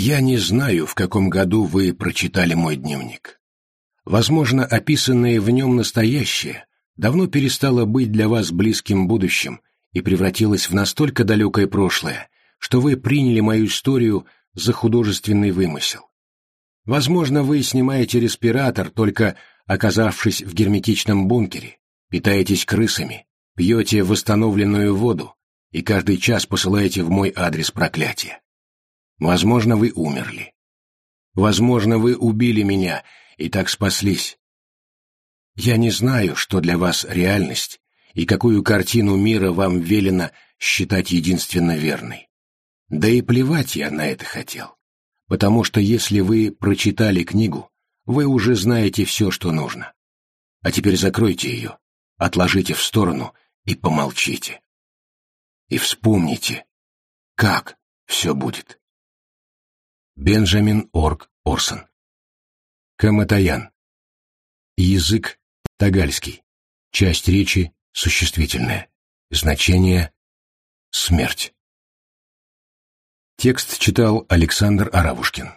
Я не знаю, в каком году вы прочитали мой дневник. Возможно, описанное в нем настоящее давно перестало быть для вас близким будущим и превратилось в настолько далекое прошлое, что вы приняли мою историю за художественный вымысел. Возможно, вы снимаете респиратор, только оказавшись в герметичном бункере, питаетесь крысами, пьете восстановленную воду и каждый час посылаете в мой адрес проклятие. Возможно, вы умерли. Возможно, вы убили меня и так спаслись. Я не знаю, что для вас реальность и какую картину мира вам велено считать единственно верной. Да и плевать я на это хотел. Потому что если вы прочитали книгу, вы уже знаете все, что нужно. А теперь закройте ее, отложите в сторону и помолчите. И вспомните, как все будет. Бенджамин Орк Орсон Каматаян Язык тагальский. Часть речи существительное. Значение смерть. Текст читал Александр Аравушкин.